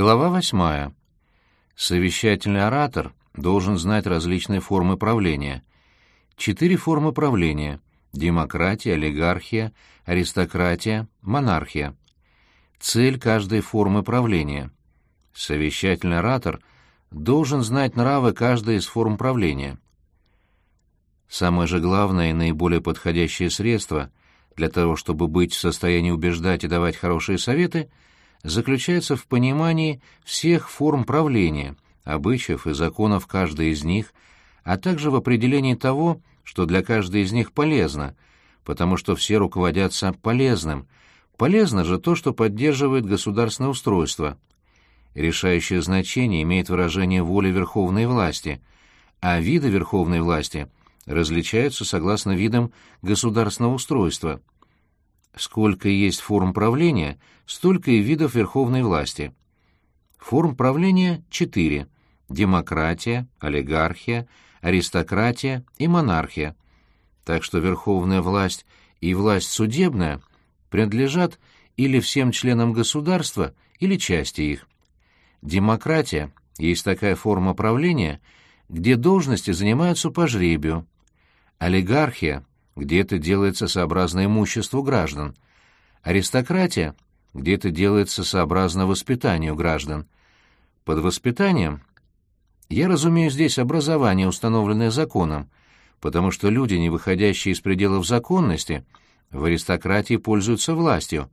Глава восьмая. Совещательный оратор должен знать различные формы правления. Четыре формы правления – демократия, олигархия, аристократия, монархия. Цель каждой формы правления. Совещательный оратор должен знать нравы каждой из форм правления. Самое же главное и наиболее подходящее средство для того, чтобы быть в состоянии убеждать и давать хорошие советы – заключается в понимании всех форм правления, обычаев и законов каждой из них, а также в определении того, что для каждой из них полезно, потому что все руководятся полезным. Полезно же то, что поддерживает государственное устройство. Решающее значение имеет выражение воли верховной власти, а виды верховной власти различаются согласно видам государственного устройства – Сколько есть форм правления, столько и видов верховной власти. Форм правления четыре – демократия, олигархия, аристократия и монархия. Так что верховная власть и власть судебная принадлежат или всем членам государства, или части их. Демократия есть такая форма правления, где должности занимаются по жребию. Олигархия где это делается сообразно имуществу граждан, аристократия, где это делается сообразно воспитанию граждан. Под воспитанием я разумею здесь образование, установленное законом, потому что люди, не выходящие из пределов законности, в аристократии пользуются властью.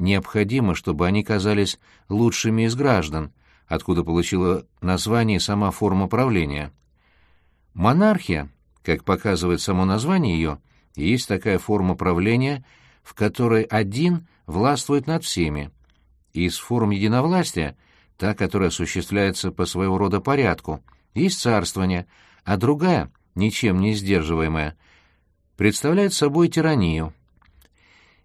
Необходимо, чтобы они казались лучшими из граждан, откуда получила название сама форма правления. Монархия как показывает само название ее, есть такая форма правления, в которой один властвует над всеми. Из форм единовластия та, которая осуществляется по своего рода порядку, есть царствование, а другая, ничем не сдерживаемая, представляет собой тиранию.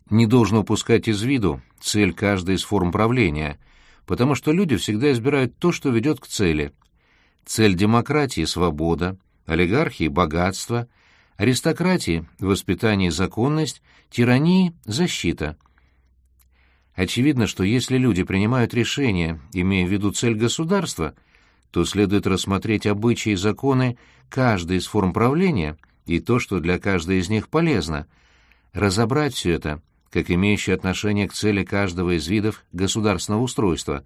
Не должно упускать из виду цель каждой из форм правления, потому что люди всегда избирают то, что ведет к цели. Цель демократии — свобода, олигархии – богатство, аристократии – воспитание и законность, тирании – защита. Очевидно, что если люди принимают решения, имея в виду цель государства, то следует рассмотреть обычаи и законы каждой из форм правления и то, что для каждой из них полезно, разобрать все это, как имеющее отношение к цели каждого из видов государственного устройства.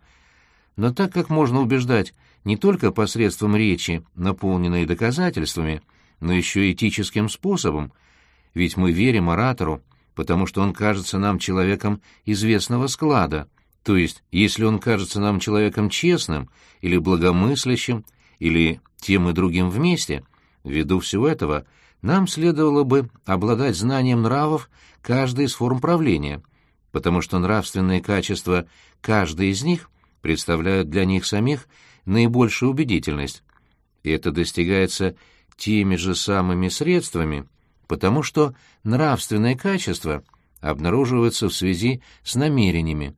Но так как можно убеждать не только посредством речи, наполненной доказательствами, но еще и этическим способом, ведь мы верим оратору, потому что он кажется нам человеком известного склада, то есть, если он кажется нам человеком честным или благомыслящим, или тем и другим вместе, ввиду всего этого, нам следовало бы обладать знанием нравов каждой из форм правления, потому что нравственные качества каждой из них представляют для них самих наибольшую убедительность. И это достигается теми же самыми средствами, потому что нравственное качество обнаруживается в связи с намерениями,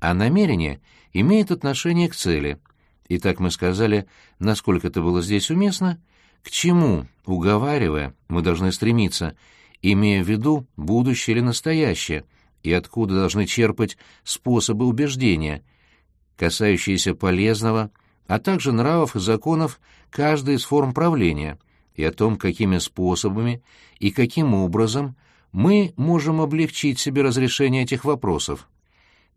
а намерение имеет отношение к цели. И так мы сказали, насколько это было здесь уместно, к чему, уговаривая, мы должны стремиться, имея в виду будущее или настоящее, и откуда должны черпать способы убеждения, касающиеся полезного, а также нравов и законов каждой из форм правления и о том, какими способами и каким образом мы можем облегчить себе разрешение этих вопросов.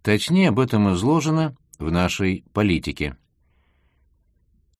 Точнее об этом изложено в нашей политике.